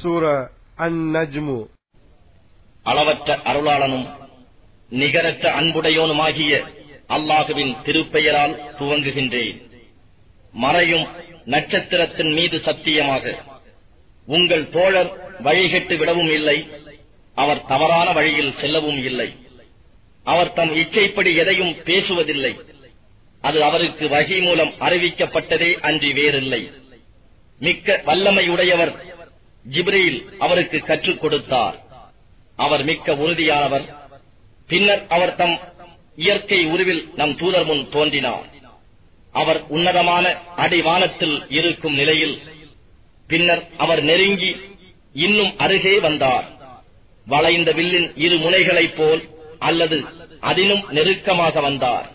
சூர அந்நஜ்மு அளவற்ற அருளாளனும் நிகரற்ற அன்புடையோனுமாகிய அல்லாஹுவின் திருப்பெயரால் துவங்குகின்றேன். மறையும் நட்சத்திரத்தின் மீது சத்தியமாக உங்கள் தோழர் வழிகெட்டு விடவும் இல்லை அவர் தவறான வழியில் செல்லவும் இல்லை. அவர் தம் இச்சைப்படி எதையும் பேசுவதில்லை. அது அவருக்கு வகை மூலம் அறிவிக்கப்பட்டதே அன்றி வேறில்லை. மிக்க வல்லமையுடையவர் ஜிப்ரீல் அவருக்கு கற்றுக் கொடுத்தார். அவர் மிக்க உறுதியானவர். பின்னர் அவர் தம் இயற்கை உருவில் நம் தூதர் முன் தோன்றினார். அவர் உன்னதமான அடிவானத்தில் இருக்கும் நிலையில் பின்னர் அவர் நெருங்கி இன்னும் அருகே வந்தார். வளைந்த வில்லின் இரு முனைகளைப் போல் அல்லது அதிலும் நெருக்கமாக வந்தார்.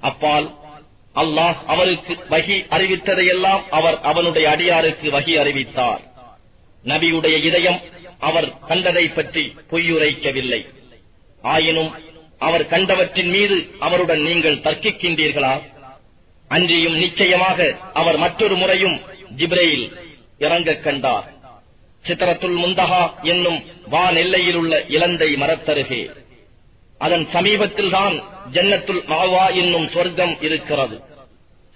அப்பால் அல்லாஹ் அவருக்கு வகி அறிவித்ததையெல்லாம் அவர் அவனுடைய அடியாருக்கு வகி அறிவித்தார். நபியுடைய இதயம் அவர் கண்டதை பற்றி பொய்யுரைக்கவில்லை. ஆயினும் அவர் கண்டவற்றின் மீது அவருடன் நீங்கள் தர்க்கிக்கின்றீர்களா? அன்றியும் நிச்சயமாக அவர் மற்றொரு முறையும் ஜிப்ரேயில் இறங்கக் கண்டார். சித்திரத்துல் முந்தகா என்னும் வானெல்லையில் உள்ள இலந்தை மரத்தருகே. அதன் சமீபத்தில்தான் ஜன்னத்துல் மாவா என்னும் சொர்க்கம் இருக்கிறது.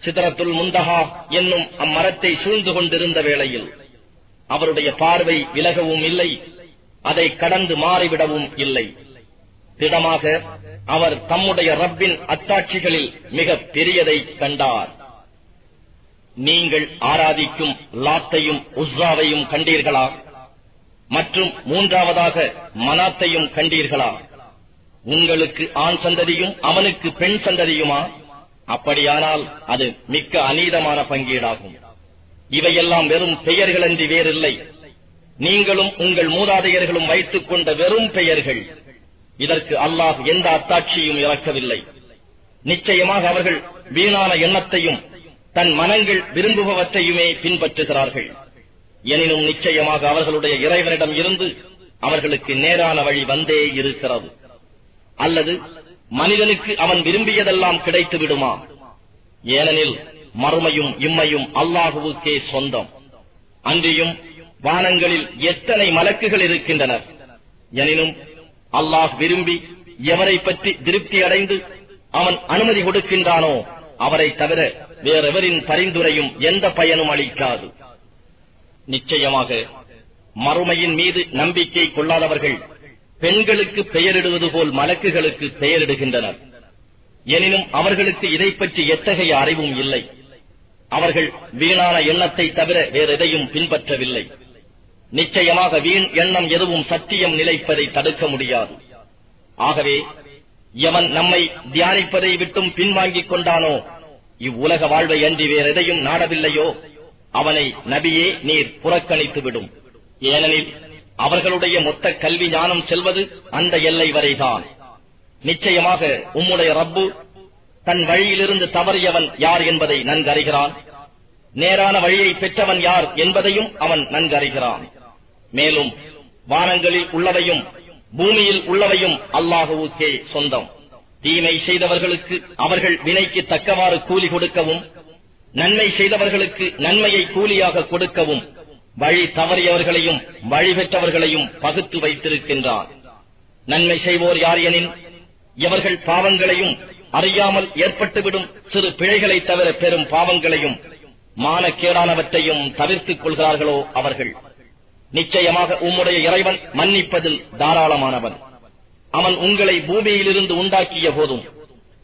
சித்திரத்துல் முந்தகா என்னும் அம்மரத்தை சூழ்ந்து கொண்டிருந்த வேளையில் அவருடைய பார்வை விலகவும் இல்லை அதை கடந்து மாறிவிடவும் இல்லை. திடமாக அவர் தம்முடைய ரப்பின் அத்தாட்சிகளில் மிக பெரியதை கண்டார். நீங்கள் ஆராதிக்கும் லாத்தையும் உஸ்ஸாவையும் கண்டீர்களா? மற்றும் மூன்றாவதாக மனாத்தையும் கண்டீர்களா? உங்களுக்கு ஆண் சந்ததியும் அவனுக்கு பெண் சந்ததியுமா? அப்படியானால் அது மிக்க அநீதமான பங்கீடாகும். இவையெல்லாம் வெறும் பெயர்களன்றி வேறில்லை. நீங்களும் உங்கள் மூதாதையர்களும் வைத்துக் கொண்ட வெறும் பெயர்கள். இதற்கு அல்லாஹ் எந்த அத்தாட்சியும் இறக்கவில்லை. நிச்சயமாக அவர்கள் வீணான எண்ணத்தையும் தன் மனங்கள் விரும்புபவற்றையுமே பின்பற்றுகிறார்கள். எனினும் நிச்சயமாக அவர்களுடைய இறைவனிடம் இருந்து அவர்களுக்கு நேரான வழி வந்தே இருக்கிறது. அல்லது மனிதனுக்கு அவன் விரும்பியதெல்லாம் கிடைத்து விடுமா ஏனெனில் மறுமையும் இம்மையும் அல்லாஹுவுக்கே சொந்தம். அன்றியும் வானங்களில் எத்தனை மலக்குகள் இருக்கின்றனர் எனினும் அல்லாஹ் விரும்பி எவரை பற்றி திருப்தி அடைந்து அவன் அனுமதி கொடுக்கின்றானோ அவரை தவிர வேறெவரின் பரிந்துரையும் எந்த பயனும் அளிக்காது. நிச்சயமாக மறுமையின் மீது நம்பிக்கை கொள்ளாதவர்கள் பெண்களுக்கு பெயரிடுவது போல் மலக்குகளுக்கு பெயரிடுகின்றனர். எனினும் அவர்களுக்கு இதை பற்றி எத்தகைய அறிவும் இல்லை. அவர்கள் வீணான எண்ணத்தை தவிர வேறெதையும் பின்பற்றவில்லை. நிச்சயமாக வீண் எண்ணம் எதுவும் சத்தியம் நிலைப்பதை தடுக்க முடியாது. ஆகவே எவன் நம்மை தியானிப்பதை விட்டும் பின்வாங்கிக் கொண்டானோ? இவ்வுலக வாழ்வை அன்றி வேறெதையும் நாடவில்லையோ? அவனை நபியே நீர் புறக்கணித்து விடும் ஏனெனில் அவர்களுடைய மொத்த கல்வி ஞானம் செல்வது அந்த எல்லை வரைதான். நிச்சயமாக உம்முடைய ரப்பு தன் வழியிலிருந்து தவறியவன் யார் என்பதை நன்கறிகிறான். நேரான வழியை பெற்றவன் யார் என்பதையும் அவன் நன்கறிகிறான். மேலும் வானங்களில் உள்ளவையும் பூமியில் உள்ளவையும் அல்லாஹுவுக்கே சொந்தம். தீமை செய்தவர்களுக்கு அவர்கள் வினைக்கு தக்கவாறு கூலி கொடுக்கவும் நன்மை செய்தவர்களுக்கு நன்மையை கூலியாக கொடுக்கவும் வழி தவறியவர்களையும் வழி பெற்றவர்களையும் பகுத்து வைத்திருக்கின்றான் நன்மை செய்வோர் யார் எனின் எவர்கள் பாவங்களையும் அறியாமல் ஏற்பட்டுவிடும் சிறு பிழைகளை தவிர பெரும் பாவங்களையும் மானக்கேடானவற்றையும் தவிர்த்துக் கொள்கிறார்களோ அவர்கள். நிச்சயமாக உம்முடைய இறைவன் மன்னிப்பதில் தாராளமானவன். அவன் உங்களை பூமியிலிருந்து உண்டாக்கிய போதும்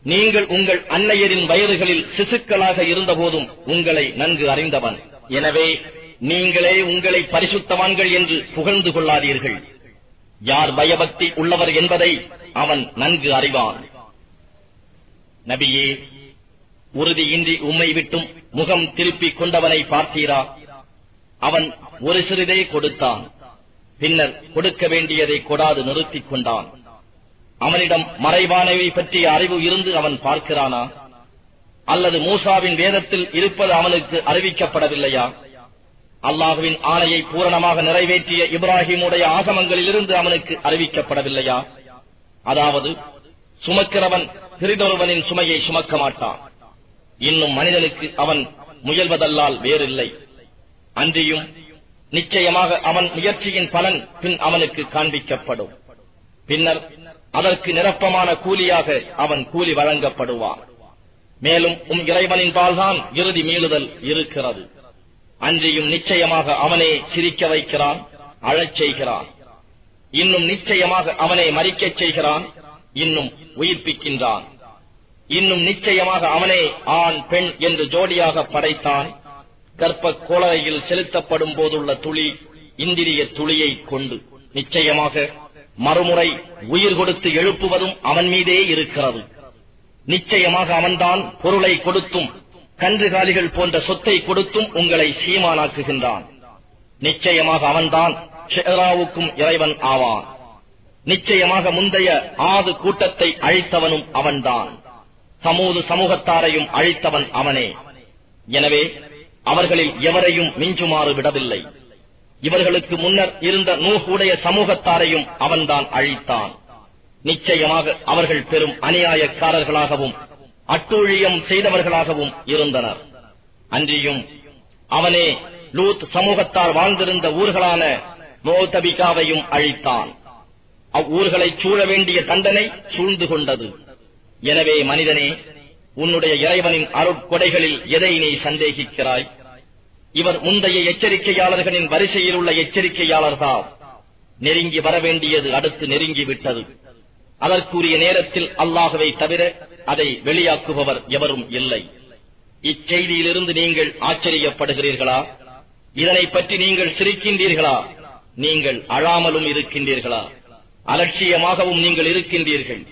நீங்கள் உங்கள் அன்னையரின் வயதுகளில் சிசுக்களாக இருந்தபோதும் உங்களை நன்கு அறிந்தவன். எனவே நீங்களே உங்களை பரிசுத்தவான்கள் என்று புகழ்ந்து கொள்ளாதீர்கள். யார் பயபக்தி உள்ளவர் என்பதை அவன் நன்கு அறிவான். நபியே உறுதியின்றி உம்மை விட்டும் முகம் திருப்பிக் கொண்டவனை பார்த்தீரா? அவன் ஒரு சிறிதே கொடுத்தான். பின்னர் கொடுக்க வேண்டியதை கொடாது நிறுத்திக் கொண்டான். அவனிடம் மறைவானவை பற்றிய அறிவு இருந்து அவன் பார்க்கிறானா? அல்லது மூசாவின் வேதத்தில் இருப்பது அவனுக்கு அறிவிக்கப்படவில்லையா? அல்லாஹுவின் ஆணையை பூரணமாக நிறைவேற்றிய இப்ராஹிமுடைய ஆகமங்களிலிருந்து அவனுக்கு அறிவிக்கப்படவில்லையா? அதாவது சுமக்கிறவன் பிரிதொருவனின் சுமையை சுமக்க மாட்டான். இன்னும் மனிதனுக்கு அவன் முயல்வதல்லால் வேறில்லை. அன்றியும் நிச்சயமாக அவன் முயற்சியின் பலன் பின் அவனுக்கு காண்பிக்கப்படும். பின்னர் அதற்கு நிரப்பமான கூலியாக அவன் கூலி வழங்கப்படுவான். மேலும் உம் இறைவனின் பால்தான் இறுதி மீளுதல் இருக்கிறது. அன்றியும் நிச்சயமாக அவனே சிரிக்க வைக்கிறான் அழச் செய்கிறான். இன்னும் நிச்சயமாக அவனை மறிக்கச் செய்கிறான் இன்னும் உயிர்ப்பிக்கின்றான். இன்னும் நிச்சயமாக அவனே ஆண் பெண் என்று ஜோடியாக படைத்தான். கற்ப கோளையில் செலுத்தப்படும் போதுள்ள துளி இந்திரிய துளியை கொண்டு நிச்சயமாக மறுமுறை உயிர் கொடுத்து எழுப்புவதும் அவன் மீதே இருக்கிறது. நிச்சயமாக அவன்தான் பொருளை கொடுத்தும் கன்றுகாலிகள் போன்ற சொத்தை கொடுத்தும் உங்களை சீமானாக்குகின்றான். நிச்சயமாக அவன்தான் ஷெராவுக்கும் இறைவன் ஆவான். நிச்சயமாக முந்தைய ஆது கூட்டத்தை அழித்தவனும் அவன்தான். சமூது சமூகத்தாரையும் அழித்தவன் அவனே. எனவே அவர்களில் எவரையும் மிஞ்சுமாறு விடவில்லை. இவர்களுக்கு முன்னர் இருந்த நூகுடைய சமூகத்தாரையும் அவன்தான் அழித்தான். நிச்சயமாக அவர்கள் பெரும் அநியாயக்காரர்களாகவும் அட்டூழியம் செய்தவர்களாகவும் இருந்தனர். அன்றியும் அவனே லூத் சமூகத்தார் வாழ்ந்திருந்த ஊர்களான மோதபிகாவையும் அழித்தான். அவ்வூர்களைச் சூழ வேண்டிய தண்டனை சூழ்ந்து கொண்டது. எனவே மனிதனே உன்னுடைய இறைவனின் அருட்கொடைகளில் எதை நீ சந்தேகிக்கிறாய்? இவர் முந்தைய எச்சரிக்கையாளர்களின் வரிசையில் உள்ள எச்சரிக்கையாளர்தான். நெருங்கி வரவேண்டியது அடுத்து நெருங்கி விட்டது அதற்குரிய நேரத்தில் அல்லாகவே தவிர அதை வெளியாக்குபவர் எவரும் இல்லை. இச்செய்தியிலிருந்து நீங்கள் ஆச்சரியப்படுகிறீர்களா? இதனை பற்றி நீங்கள் சிரிக்கின்றீர்களா? நீங்கள் அழாமலும் இருக்கின்றீர்களா? அலட்சியமாகவும் நீங்கள் இருக்கின்றீர்கள்.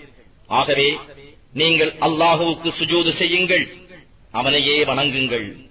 ஆகவே நீங்கள் அல்லாஹுவுக்கு சுஜூது செய்யுங்கள். அவனையே வணங்குங்கள்.